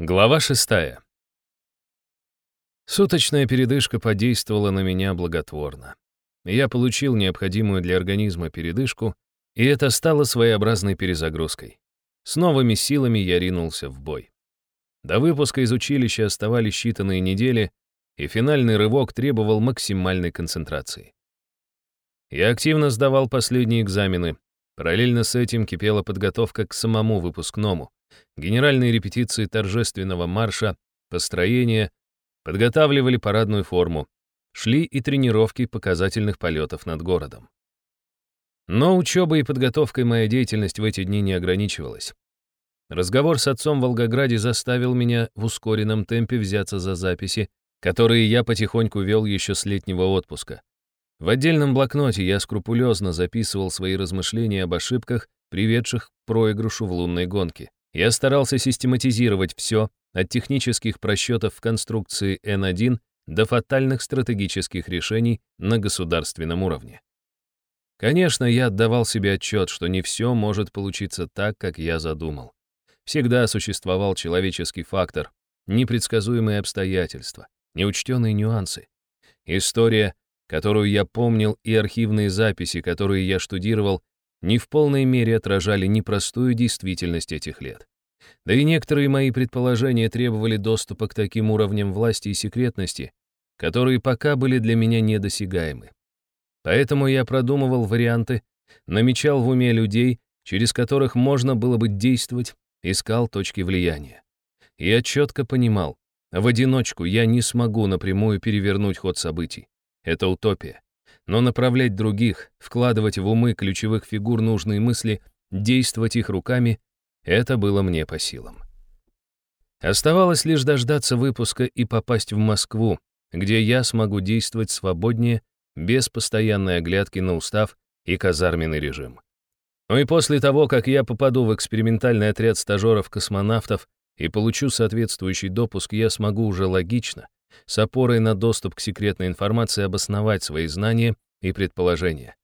Глава шестая. Суточная передышка подействовала на меня благотворно. Я получил необходимую для организма передышку, и это стало своеобразной перезагрузкой. С новыми силами я ринулся в бой. До выпуска из училища оставались считанные недели, и финальный рывок требовал максимальной концентрации. Я активно сдавал последние экзамены. Параллельно с этим кипела подготовка к самому выпускному генеральные репетиции торжественного марша, построения, подготавливали парадную форму, шли и тренировки показательных полетов над городом. Но учебой и подготовкой моя деятельность в эти дни не ограничивалась. Разговор с отцом в Волгограде заставил меня в ускоренном темпе взяться за записи, которые я потихоньку вел еще с летнего отпуска. В отдельном блокноте я скрупулезно записывал свои размышления об ошибках, приведших к проигрышу в лунной гонке. Я старался систематизировать все, от технических просчетов в конструкции N1 до фатальных стратегических решений на государственном уровне. Конечно, я отдавал себе отчет, что не все может получиться так, как я задумал. Всегда существовал человеческий фактор, непредсказуемые обстоятельства, неучтенные нюансы. История, которую я помнил, и архивные записи, которые я штудировал, не в полной мере отражали непростую действительность этих лет. Да и некоторые мои предположения требовали доступа к таким уровням власти и секретности, которые пока были для меня недосягаемы. Поэтому я продумывал варианты, намечал в уме людей, через которых можно было бы действовать, искал точки влияния. Я четко понимал, в одиночку я не смогу напрямую перевернуть ход событий. Это утопия но направлять других, вкладывать в умы ключевых фигур нужные мысли, действовать их руками — это было мне по силам. Оставалось лишь дождаться выпуска и попасть в Москву, где я смогу действовать свободнее, без постоянной оглядки на устав и казарменный режим. Ну и после того, как я попаду в экспериментальный отряд стажеров-космонавтов и получу соответствующий допуск, я смогу уже логично, с опорой на доступ к секретной информации обосновать свои знания и предположения.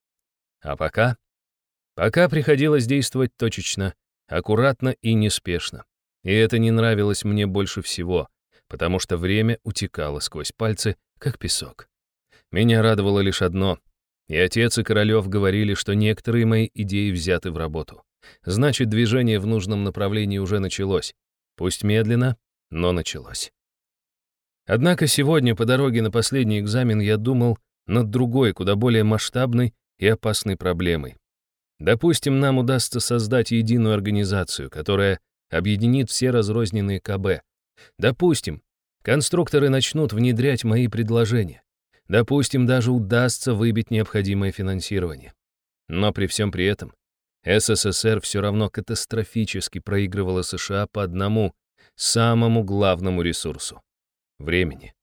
А пока? Пока приходилось действовать точечно, аккуратно и неспешно. И это не нравилось мне больше всего, потому что время утекало сквозь пальцы, как песок. Меня радовало лишь одно. И отец, и Королёв говорили, что некоторые мои идеи взяты в работу. Значит, движение в нужном направлении уже началось. Пусть медленно, но началось. Однако сегодня по дороге на последний экзамен я думал над другой, куда более масштабной и опасной проблемой. Допустим, нам удастся создать единую организацию, которая объединит все разрозненные КБ. Допустим, конструкторы начнут внедрять мои предложения. Допустим, даже удастся выбить необходимое финансирование. Но при всем при этом СССР все равно катастрофически проигрывала США по одному, самому главному ресурсу времени.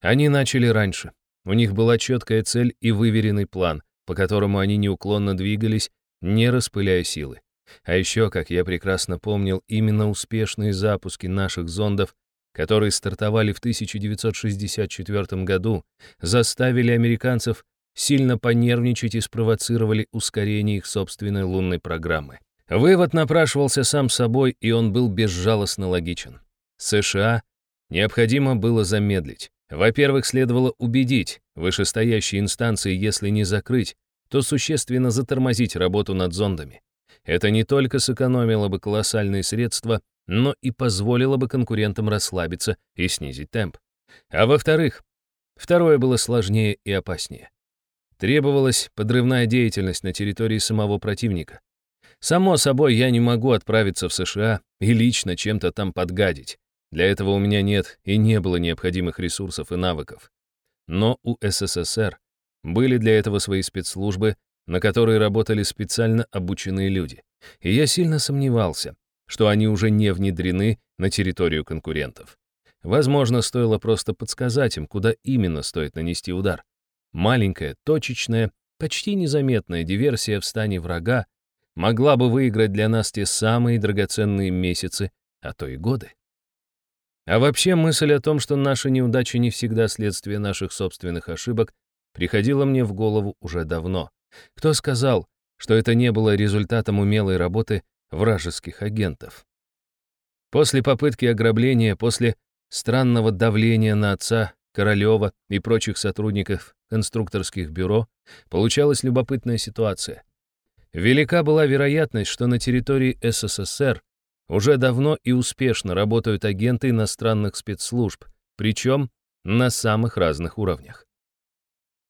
Они начали раньше. У них была четкая цель и выверенный план, по которому они неуклонно двигались, не распыляя силы. А еще, как я прекрасно помнил, именно успешные запуски наших зондов, которые стартовали в 1964 году, заставили американцев сильно понервничать и спровоцировали ускорение их собственной лунной программы. Вывод напрашивался сам собой, и он был безжалостно логичен. США Необходимо было замедлить. Во-первых, следовало убедить вышестоящие инстанции, если не закрыть, то существенно затормозить работу над зондами. Это не только сэкономило бы колоссальные средства, но и позволило бы конкурентам расслабиться и снизить темп. А во-вторых, второе было сложнее и опаснее. Требовалась подрывная деятельность на территории самого противника. Само собой, я не могу отправиться в США и лично чем-то там подгадить. Для этого у меня нет и не было необходимых ресурсов и навыков. Но у СССР были для этого свои спецслужбы, на которые работали специально обученные люди. И я сильно сомневался, что они уже не внедрены на территорию конкурентов. Возможно, стоило просто подсказать им, куда именно стоит нанести удар. Маленькая, точечная, почти незаметная диверсия в стане врага могла бы выиграть для нас те самые драгоценные месяцы, а то и годы. А вообще мысль о том, что наши неудачи не всегда следствие наших собственных ошибок, приходила мне в голову уже давно. Кто сказал, что это не было результатом умелой работы вражеских агентов? После попытки ограбления, после странного давления на отца, Королева и прочих сотрудников конструкторских бюро, получалась любопытная ситуация. Велика была вероятность, что на территории СССР уже давно и успешно работают агенты иностранных спецслужб, причем на самых разных уровнях.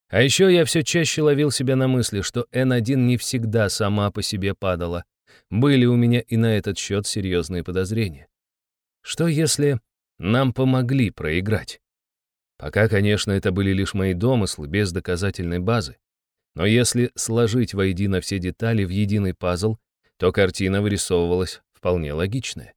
А еще я все чаще ловил себя на мысли, что Н1 не всегда сама по себе падала. Были у меня и на этот счет серьезные подозрения. Что если нам помогли проиграть? Пока, конечно, это были лишь мои домыслы, без доказательной базы. Но если сложить воедино все детали в единый пазл, то картина вырисовывалась вполне логичная.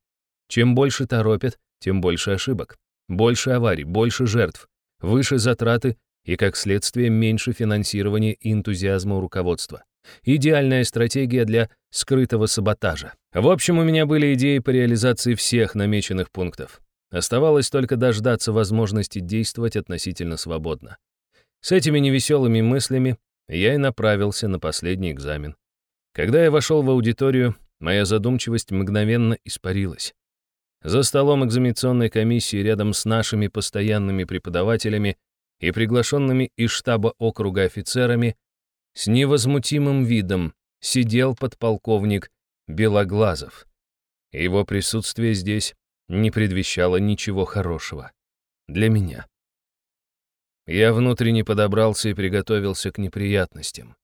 Чем больше торопят, тем больше ошибок. Больше аварий, больше жертв, выше затраты и, как следствие, меньше финансирования и энтузиазма у руководства. Идеальная стратегия для скрытого саботажа. В общем, у меня были идеи по реализации всех намеченных пунктов. Оставалось только дождаться возможности действовать относительно свободно. С этими невеселыми мыслями я и направился на последний экзамен. Когда я вошел в аудиторию, моя задумчивость мгновенно испарилась. За столом экзаменационной комиссии рядом с нашими постоянными преподавателями и приглашенными из штаба округа офицерами с невозмутимым видом сидел подполковник Белоглазов. Его присутствие здесь не предвещало ничего хорошего. Для меня. Я внутренне подобрался и приготовился к неприятностям.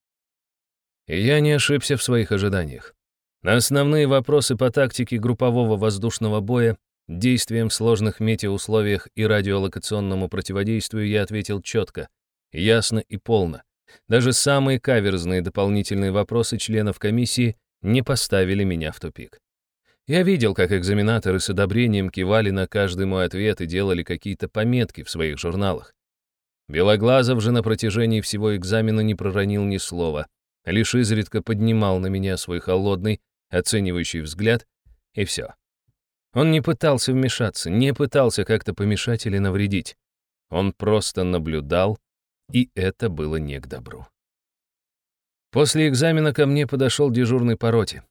Я не ошибся в своих ожиданиях. На основные вопросы по тактике группового воздушного боя, действиям в сложных метеоусловиях и радиолокационному противодействию я ответил четко, ясно и полно. Даже самые каверзные дополнительные вопросы членов комиссии не поставили меня в тупик. Я видел, как экзаменаторы с одобрением кивали на каждый мой ответ и делали какие-то пометки в своих журналах. Белоглазов же на протяжении всего экзамена не проронил ни слова, лишь изредка поднимал на меня свой холодный, оценивающий взгляд, и все. Он не пытался вмешаться, не пытался как-то помешать или навредить. Он просто наблюдал, и это было не к добру. После экзамена ко мне подошел дежурный по роте.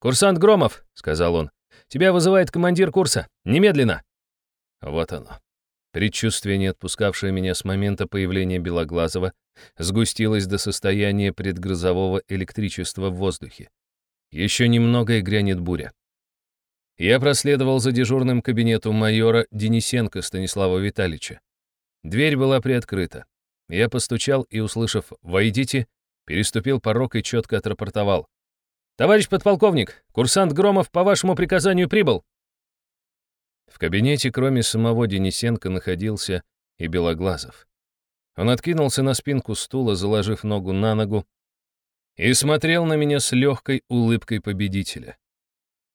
«Курсант Громов», — сказал он, — «тебя вызывает командир курса. Немедленно». Вот оно. Предчувствие, не отпускавшее меня с момента появления Белоглазова, сгустилось до состояния предгрозового электричества в воздухе. Еще немного и грянет буря. Я проследовал за дежурным кабинету майора Денисенко Станислава Витальевича. Дверь была приоткрыта. Я постучал и, услышав «Войдите», переступил порог и четко отрапортовал. «Товарищ подполковник, курсант Громов по вашему приказанию прибыл». В кабинете, кроме самого Денисенко, находился и Белоглазов. Он откинулся на спинку стула, заложив ногу на ногу, и смотрел на меня с легкой улыбкой победителя.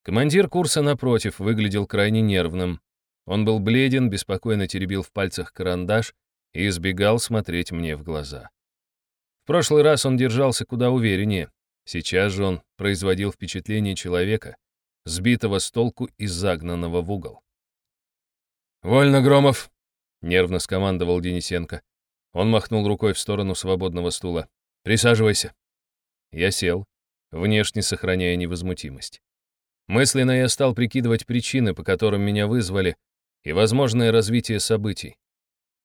Командир курса, напротив, выглядел крайне нервным. Он был бледен, беспокойно теребил в пальцах карандаш и избегал смотреть мне в глаза. В прошлый раз он держался куда увереннее. Сейчас же он производил впечатление человека, сбитого с толку и загнанного в угол. «Вольно, Громов!» — нервно скомандовал Денисенко. Он махнул рукой в сторону свободного стула. «Присаживайся». Я сел, внешне сохраняя невозмутимость. Мысленно я стал прикидывать причины, по которым меня вызвали, и возможное развитие событий.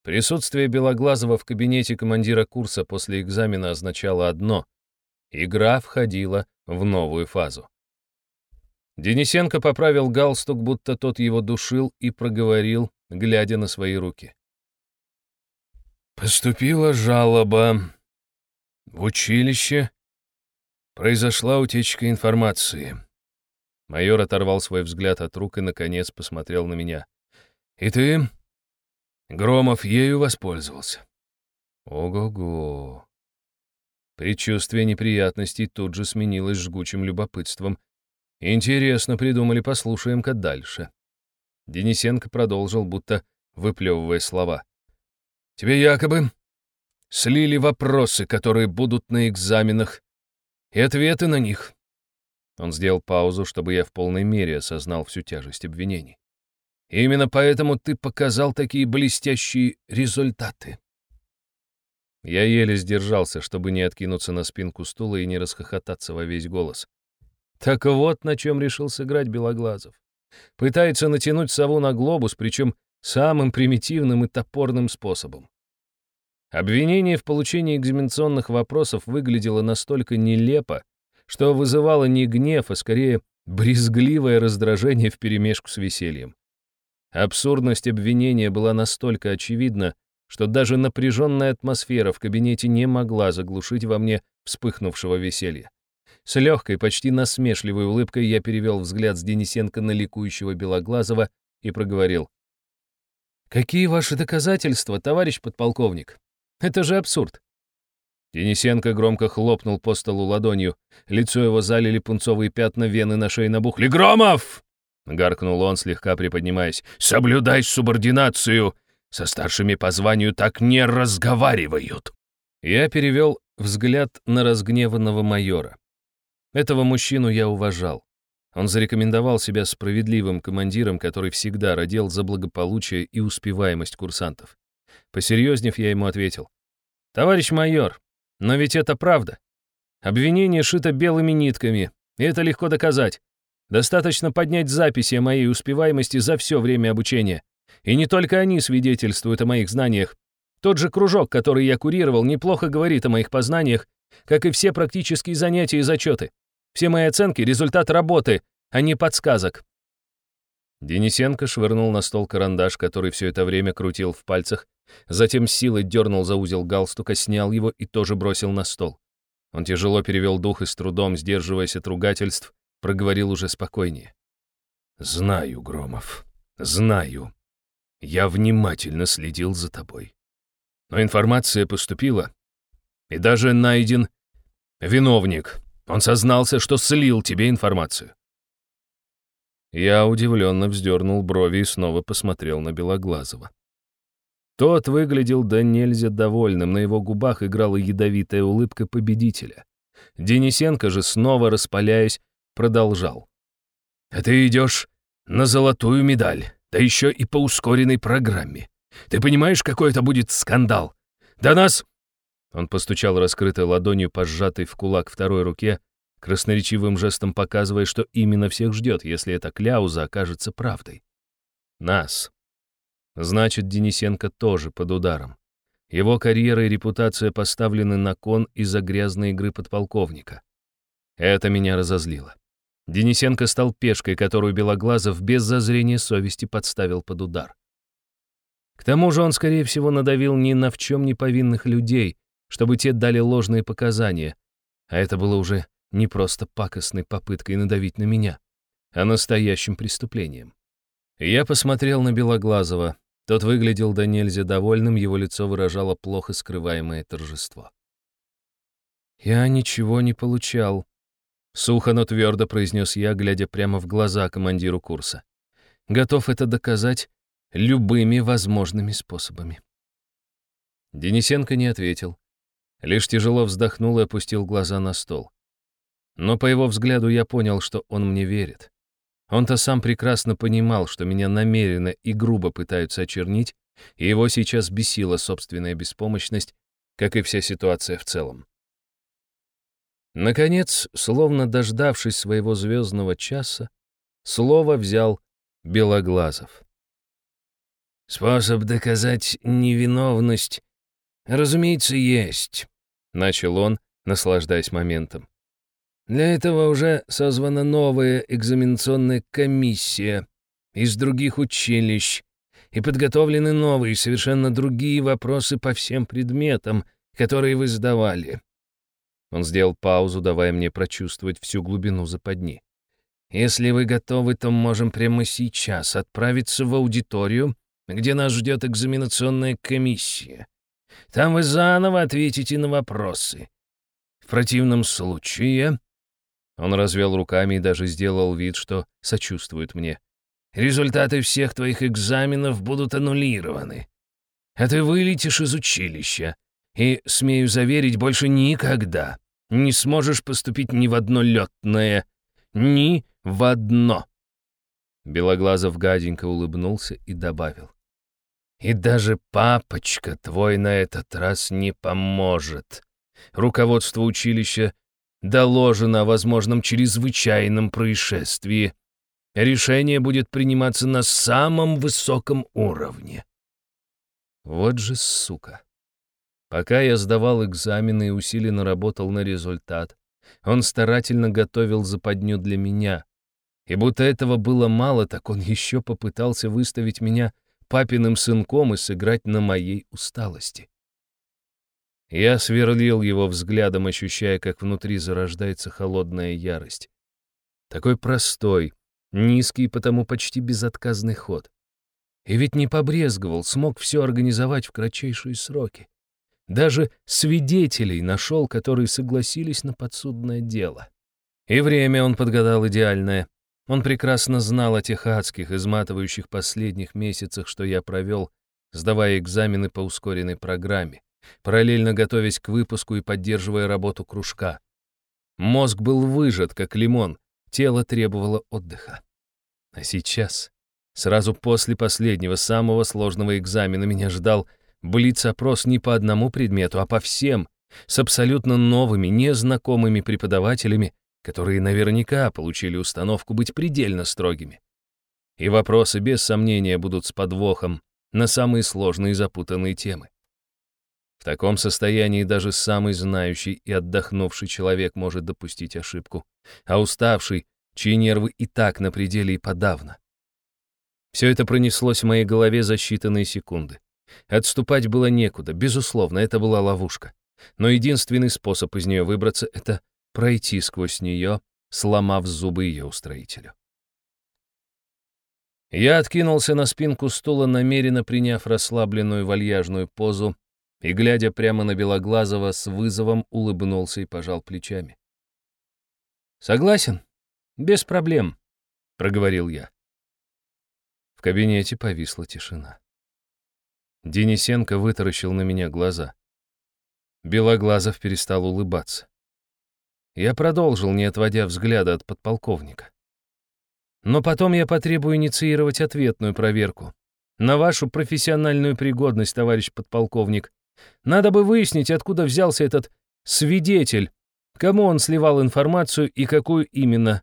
Присутствие Белоглазова в кабинете командира курса после экзамена означало одно — игра входила в новую фазу. Денисенко поправил галстук, будто тот его душил, и проговорил, глядя на свои руки. «Поступила жалоба. В училище Произошла утечка информации. Майор оторвал свой взгляд от рук и, наконец, посмотрел на меня. «И ты?» Громов ею воспользовался. Ого-го. Предчувствие неприятностей тут же сменилось жгучим любопытством. Интересно придумали, послушаем-ка дальше. Денисенко продолжил, будто выплевывая слова. «Тебе якобы слили вопросы, которые будут на экзаменах, и ответы на них. Он сделал паузу, чтобы я в полной мере осознал всю тяжесть обвинений. И именно поэтому ты показал такие блестящие результаты. Я еле сдержался, чтобы не откинуться на спинку стула и не расхохотаться во весь голос. Так вот, на чем решил сыграть Белоглазов. Пытается натянуть сову на глобус, причем самым примитивным и топорным способом. Обвинение в получении экзаменационных вопросов выглядело настолько нелепо, что вызывало не гнев, а скорее брезгливое раздражение вперемешку с весельем. Абсурдность обвинения была настолько очевидна, что даже напряженная атмосфера в кабинете не могла заглушить во мне вспыхнувшего веселья. С легкой, почти насмешливой улыбкой я перевел взгляд с Денисенко на ликующего Белоглазова и проговорил. «Какие ваши доказательства, товарищ подполковник? Это же абсурд!» Денисенко громко хлопнул по столу ладонью. Лицо его залили пунцовые пятна, вены на шее набухли. «Громов!» — гаркнул он, слегка приподнимаясь. «Соблюдай субординацию! Со старшими по званию так не разговаривают!» Я перевел взгляд на разгневанного майора. Этого мужчину я уважал. Он зарекомендовал себя справедливым командиром, который всегда родил за благополучие и успеваемость курсантов. Посерьезнев, я ему ответил. «Товарищ майор, но ведь это правда. Обвинение шито белыми нитками, и это легко доказать. Достаточно поднять записи о моей успеваемости за все время обучения. И не только они свидетельствуют о моих знаниях. Тот же кружок, который я курировал, неплохо говорит о моих познаниях, как и все практические занятия и зачеты. Все мои оценки — результат работы, а не подсказок». Денисенко швырнул на стол карандаш, который все это время крутил в пальцах, затем силой дернул за узел галстука, снял его и тоже бросил на стол. Он тяжело перевел дух и с трудом, сдерживаясь от ругательств, проговорил уже спокойнее. «Знаю, Громов, знаю. Я внимательно следил за тобой. Но информация поступила, и даже найден виновник, он сознался, что слил тебе информацию. Я удивленно вздернул брови и снова посмотрел на Белоглазова. Тот выглядел да нельзя довольным, на его губах играла ядовитая улыбка победителя. Денисенко же, снова распаляясь, продолжал. «А ты идешь на золотую медаль, да еще и по ускоренной программе. Ты понимаешь, какой это будет скандал? Да нас он постучал раскрытой ладонью по сжатой в кулак второй руке, красноречивым жестом показывая, что именно всех ждет, если эта кляуза окажется правдой. Нас. Значит, Денисенко тоже под ударом. Его карьера и репутация поставлены на кон из-за грязной игры подполковника. Это меня разозлило. Денисенко стал пешкой, которую Белоглазов без зазрения совести подставил под удар. К тому же он, скорее всего, надавил ни на в чем не повинных людей, чтобы те дали ложные показания, а это было уже не просто пакостной попыткой надавить на меня, а настоящим преступлением. Я посмотрел на Белоглазова. Тот выглядел до нельзя довольным, его лицо выражало плохо скрываемое торжество. «Я ничего не получал», — сухо, но твердо произнес я, глядя прямо в глаза командиру курса. «Готов это доказать любыми возможными способами». Денисенко не ответил. Лишь тяжело вздохнул и опустил глаза на стол. Но по его взгляду я понял, что он мне верит. Он-то сам прекрасно понимал, что меня намеренно и грубо пытаются очернить, и его сейчас бесила собственная беспомощность, как и вся ситуация в целом. Наконец, словно дождавшись своего звездного часа, слово взял Белоглазов. «Способ доказать невиновность, разумеется, есть. Начал он, наслаждаясь моментом. Для этого уже созвана новая экзаменационная комиссия из других училищ, и подготовлены новые, совершенно другие вопросы по всем предметам, которые вы сдавали. Он сделал паузу, давая мне прочувствовать всю глубину западни. Если вы готовы, то можем прямо сейчас отправиться в аудиторию, где нас ждет экзаменационная комиссия. Там вы заново ответите на вопросы. В противном случае...» Он развел руками и даже сделал вид, что сочувствует мне. «Результаты всех твоих экзаменов будут аннулированы. А ты вылетишь из училища. И, смею заверить, больше никогда не сможешь поступить ни в одно летное. Ни в одно!» Белоглазов гаденько улыбнулся и добавил. И даже папочка твой на этот раз не поможет. Руководство училища доложено о возможном чрезвычайном происшествии. Решение будет приниматься на самом высоком уровне. Вот же сука. Пока я сдавал экзамены и усиленно работал на результат, он старательно готовил западню для меня. И будто этого было мало, так он еще попытался выставить меня папиным сынком и сыграть на моей усталости. Я сверлил его взглядом, ощущая, как внутри зарождается холодная ярость. Такой простой, низкий, потому почти безотказный ход. И ведь не побрезговал, смог все организовать в кратчайшие сроки. Даже свидетелей нашел, которые согласились на подсудное дело. И время он подгадал идеальное. Он прекрасно знал о тех адских, изматывающих последних месяцах, что я провел, сдавая экзамены по ускоренной программе, параллельно готовясь к выпуску и поддерживая работу кружка. Мозг был выжат, как лимон, тело требовало отдыха. А сейчас, сразу после последнего, самого сложного экзамена, меня ждал блиц-опрос не по одному предмету, а по всем, с абсолютно новыми, незнакомыми преподавателями, которые наверняка получили установку быть предельно строгими. И вопросы, без сомнения, будут с подвохом на самые сложные и запутанные темы. В таком состоянии даже самый знающий и отдохнувший человек может допустить ошибку, а уставший, чьи нервы и так на пределе и подавно. Все это пронеслось в моей голове за считанные секунды. Отступать было некуда, безусловно, это была ловушка. Но единственный способ из нее выбраться — это пройти сквозь нее, сломав зубы ее устроителю. Я откинулся на спинку стула, намеренно приняв расслабленную вальяжную позу, и, глядя прямо на Белоглазого, с вызовом улыбнулся и пожал плечами. «Согласен? Без проблем», — проговорил я. В кабинете повисла тишина. Денисенко вытаращил на меня глаза. Белоглазов перестал улыбаться. Я продолжил, не отводя взгляда от подполковника. Но потом я потребую инициировать ответную проверку. На вашу профессиональную пригодность, товарищ подполковник. Надо бы выяснить, откуда взялся этот свидетель, кому он сливал информацию и какую именно.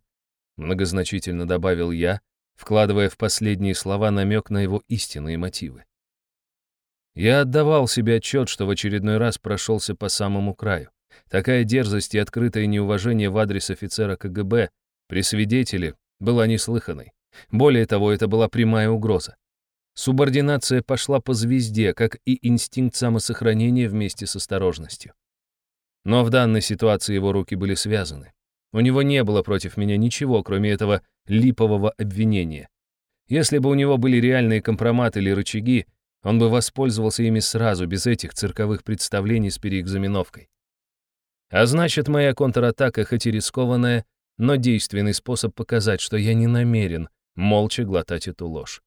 Многозначительно добавил я, вкладывая в последние слова намек на его истинные мотивы. Я отдавал себе отчет, что в очередной раз прошелся по самому краю. Такая дерзость и открытое неуважение в адрес офицера КГБ при свидетеле была неслыханной. Более того, это была прямая угроза. Субординация пошла по звезде, как и инстинкт самосохранения вместе с осторожностью. Но в данной ситуации его руки были связаны. У него не было против меня ничего, кроме этого липового обвинения. Если бы у него были реальные компроматы или рычаги, он бы воспользовался ими сразу, без этих цирковых представлений с переэкзаменовкой. А значит, моя контратака, хоть и рискованная, но действенный способ показать, что я не намерен молча глотать эту ложь.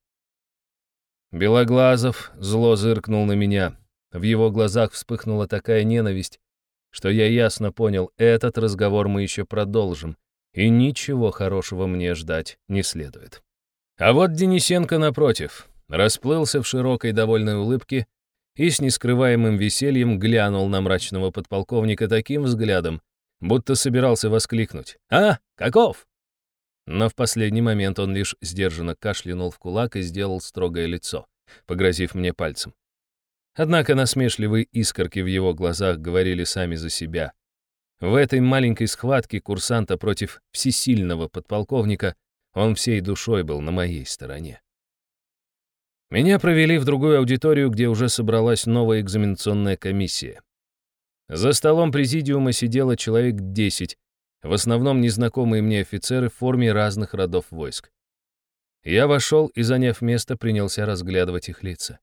Белоглазов зло зыркнул на меня. В его глазах вспыхнула такая ненависть, что я ясно понял, этот разговор мы еще продолжим, и ничего хорошего мне ждать не следует. А вот Денисенко, напротив, расплылся в широкой довольной улыбке и с нескрываемым весельем глянул на мрачного подполковника таким взглядом, будто собирался воскликнуть «А, каков?». Но в последний момент он лишь сдержанно кашлянул в кулак и сделал строгое лицо, погрозив мне пальцем. Однако насмешливые искорки в его глазах говорили сами за себя. В этой маленькой схватке курсанта против всесильного подполковника он всей душой был на моей стороне. Меня провели в другую аудиторию, где уже собралась новая экзаменационная комиссия. За столом президиума сидело человек 10, в основном незнакомые мне офицеры в форме разных родов войск. Я вошел и, заняв место, принялся разглядывать их лица.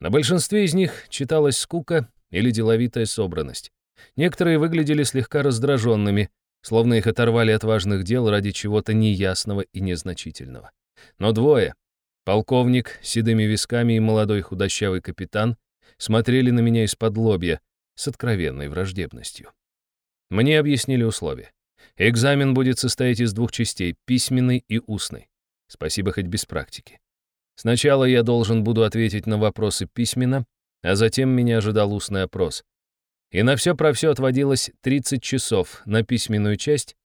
На большинстве из них читалась скука или деловитая собранность. Некоторые выглядели слегка раздраженными, словно их оторвали от важных дел ради чего-то неясного и незначительного. Но двое, Полковник с седыми висками и молодой худощавый капитан смотрели на меня из-под лобья с откровенной враждебностью. Мне объяснили условия. Экзамен будет состоять из двух частей — письменный и устный. Спасибо хоть без практики. Сначала я должен буду ответить на вопросы письменно, а затем меня ожидал устный опрос. И на все про все отводилось 30 часов на письменную часть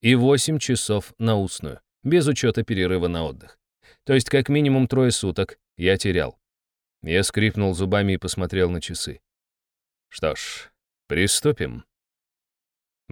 и 8 часов на устную. без учета перерыва на отдых. То есть как минимум трое суток я терял. Я скрипнул зубами и посмотрел на часы. Что ж, приступим.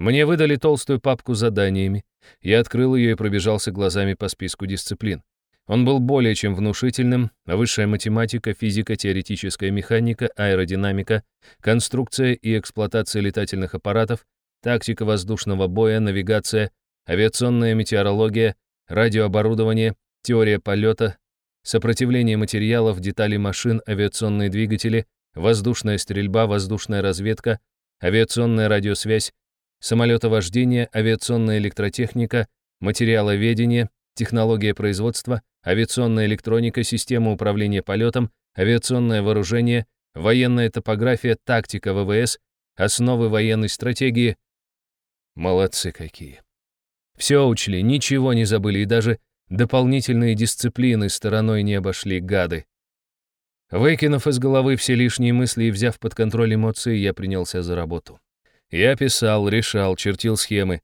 Мне выдали толстую папку с заданиями. Я открыл ее и пробежался глазами по списку дисциплин. Он был более чем внушительным. Высшая математика, физика, теоретическая механика, аэродинамика, конструкция и эксплуатация летательных аппаратов, тактика воздушного боя, навигация, авиационная метеорология, радиооборудование, теория полета, сопротивление материалов, детали машин, авиационные двигатели, воздушная стрельба, воздушная разведка, авиационная радиосвязь, самолетовождение, авиационная электротехника, материаловедение, технология производства, авиационная электроника, система управления полетом, авиационное вооружение, военная топография, тактика ВВС, основы военной стратегии. Молодцы какие. Все учли, ничего не забыли и даже дополнительные дисциплины стороной не обошли гады. Выкинув из головы все лишние мысли и взяв под контроль эмоции, я принялся за работу. Я писал, решал, чертил схемы,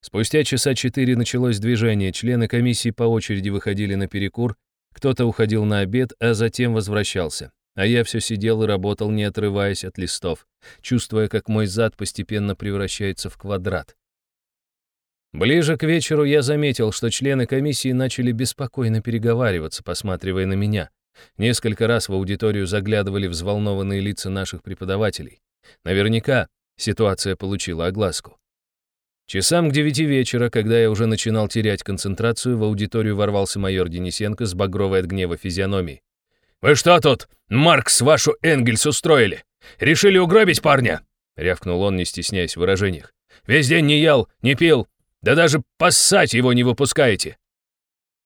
Спустя часа четыре началось движение, члены комиссии по очереди выходили на перекур, кто-то уходил на обед, а затем возвращался. А я все сидел и работал, не отрываясь от листов, чувствуя, как мой зад постепенно превращается в квадрат. Ближе к вечеру я заметил, что члены комиссии начали беспокойно переговариваться, посматривая на меня. Несколько раз в аудиторию заглядывали взволнованные лица наших преподавателей. Наверняка ситуация получила огласку. Часам к девяти вечера, когда я уже начинал терять концентрацию, в аудиторию ворвался майор Денисенко с багровой от гнева физиономией. «Вы что тут, Маркс, вашу Энгельс устроили? Решили угробить парня?» — рявкнул он, не стесняясь в выражениях. «Весь день не ел, не пил, да даже поссать его не выпускаете!»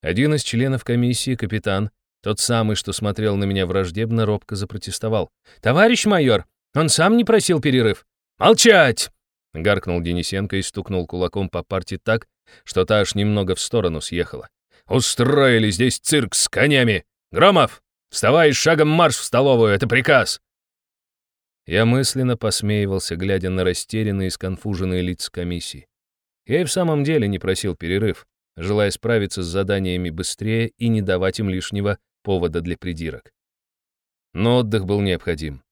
Один из членов комиссии, капитан, тот самый, что смотрел на меня враждебно, робко запротестовал. «Товарищ майор, он сам не просил перерыв». «Молчать!» Гаркнул Денисенко и стукнул кулаком по парте так, что та аж немного в сторону съехала. «Устроили здесь цирк с конями! Громов, вставай и шагом марш в столовую, это приказ!» Я мысленно посмеивался, глядя на растерянные и сконфуженные лица комиссии. Я и в самом деле не просил перерыв, желая справиться с заданиями быстрее и не давать им лишнего повода для придирок. Но отдых был необходим.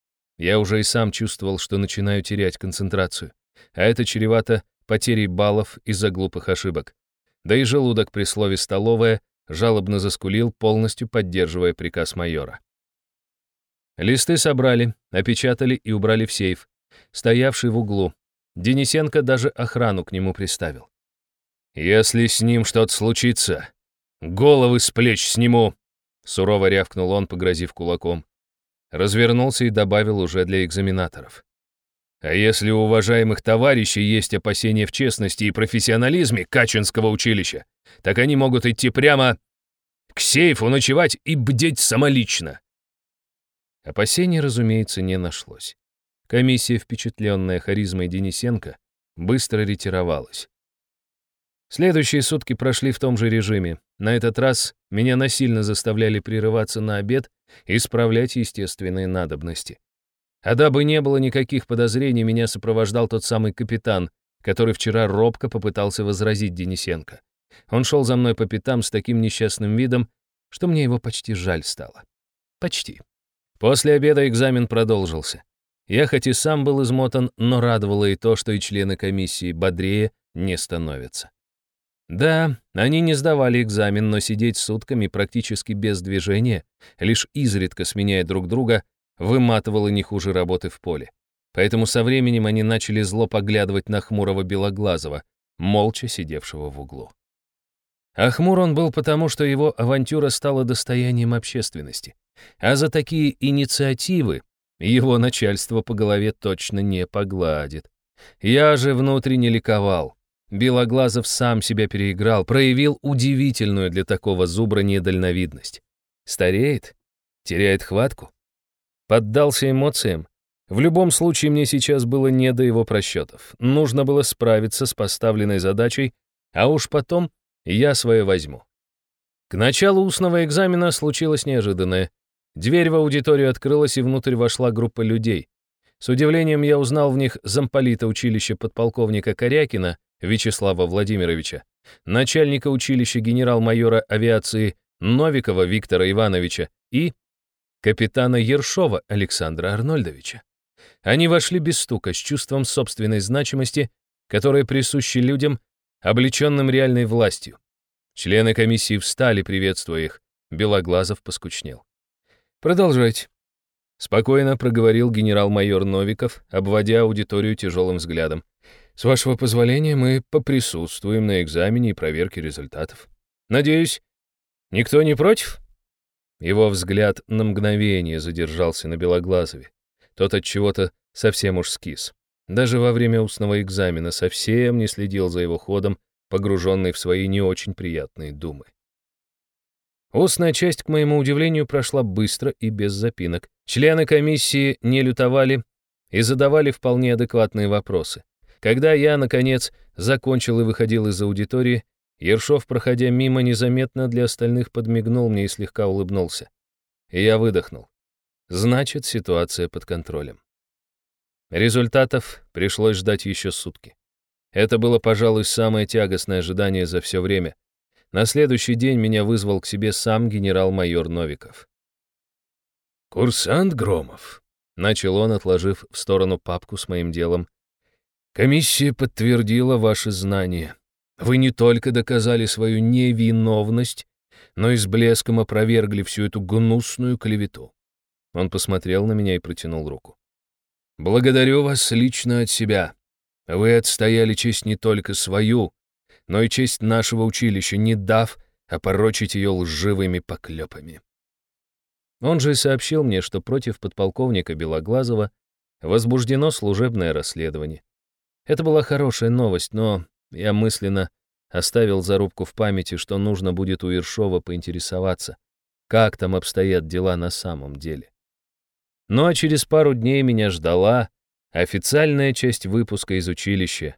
Я уже и сам чувствовал, что начинаю терять концентрацию а это чревато потерей баллов из-за глупых ошибок. Да и желудок при слове «столовая» жалобно заскулил, полностью поддерживая приказ майора. Листы собрали, опечатали и убрали в сейф, стоявший в углу. Денисенко даже охрану к нему приставил. «Если с ним что-то случится, головы с плеч сниму!» Сурово рявкнул он, погрозив кулаком. Развернулся и добавил уже для экзаменаторов. А если у уважаемых товарищей есть опасения в честности и профессионализме Качинского училища, так они могут идти прямо к сейфу ночевать и бдеть самолично. Опасений, разумеется, не нашлось. Комиссия, впечатленная харизмой Денисенко, быстро ретировалась. Следующие сутки прошли в том же режиме. На этот раз меня насильно заставляли прерываться на обед и исправлять естественные надобности. А дабы не было никаких подозрений, меня сопровождал тот самый капитан, который вчера робко попытался возразить Денисенко. Он шел за мной по пятам с таким несчастным видом, что мне его почти жаль стало. Почти. После обеда экзамен продолжился. Я хоть и сам был измотан, но радовало и то, что и члены комиссии бодрее не становятся. Да, они не сдавали экзамен, но сидеть сутками практически без движения, лишь изредка сменяя друг друга, выматывало не хуже работы в поле. Поэтому со временем они начали зло поглядывать на хмурого Белоглазого, молча сидевшего в углу. А хмур он был потому, что его авантюра стала достоянием общественности. А за такие инициативы его начальство по голове точно не погладит. Я же внутренне ликовал. Белоглазов сам себя переиграл, проявил удивительную для такого зубра недальновидность. Стареет? Теряет хватку? Поддался эмоциям. В любом случае мне сейчас было не до его просчетов. Нужно было справиться с поставленной задачей, а уж потом я свое возьму. К началу устного экзамена случилось неожиданное. Дверь в аудиторию открылась, и внутрь вошла группа людей. С удивлением я узнал в них замполита училища подполковника Корякина Вячеслава Владимировича, начальника училища генерал-майора авиации Новикова Виктора Ивановича и капитана Ершова Александра Арнольдовича. Они вошли без стука, с чувством собственной значимости, которое присуще людям, облеченным реальной властью. Члены комиссии встали, приветствуя их. Белоглазов поскучнел. «Продолжайте», — спокойно проговорил генерал-майор Новиков, обводя аудиторию тяжелым взглядом. «С вашего позволения мы поприсутствуем на экзамене и проверке результатов. Надеюсь, никто не против?» Его взгляд на мгновение задержался на Белоглазове. Тот от чего-то совсем уж скис. Даже во время устного экзамена совсем не следил за его ходом, погруженный в свои не очень приятные думы. Устная часть, к моему удивлению, прошла быстро и без запинок. Члены комиссии не лютовали и задавали вполне адекватные вопросы. Когда я, наконец, закончил и выходил из аудитории, Ершов, проходя мимо, незаметно для остальных подмигнул мне и слегка улыбнулся. И я выдохнул. Значит, ситуация под контролем. Результатов пришлось ждать еще сутки. Это было, пожалуй, самое тягостное ожидание за все время. На следующий день меня вызвал к себе сам генерал-майор Новиков. «Курсант Громов», — начал он, отложив в сторону папку с моим делом, «комиссия подтвердила ваши знания. Вы не только доказали свою невиновность, но и с блеском опровергли всю эту гнусную клевету». Он посмотрел на меня и протянул руку. «Благодарю вас лично от себя. Вы отстояли честь не только свою, но и честь нашего училища, не дав опорочить ее лживыми поклепами». Он же и сообщил мне, что против подполковника Белоглазова возбуждено служебное расследование. Это была хорошая новость, но я мысленно оставил зарубку в памяти, что нужно будет у Иршова поинтересоваться, как там обстоят дела на самом деле. Ну а через пару дней меня ждала официальная часть выпуска из училища,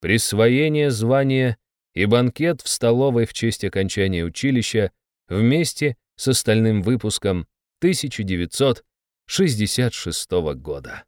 присвоение звания и банкет в столовой в честь окончания училища вместе с остальным выпуском 1966 года.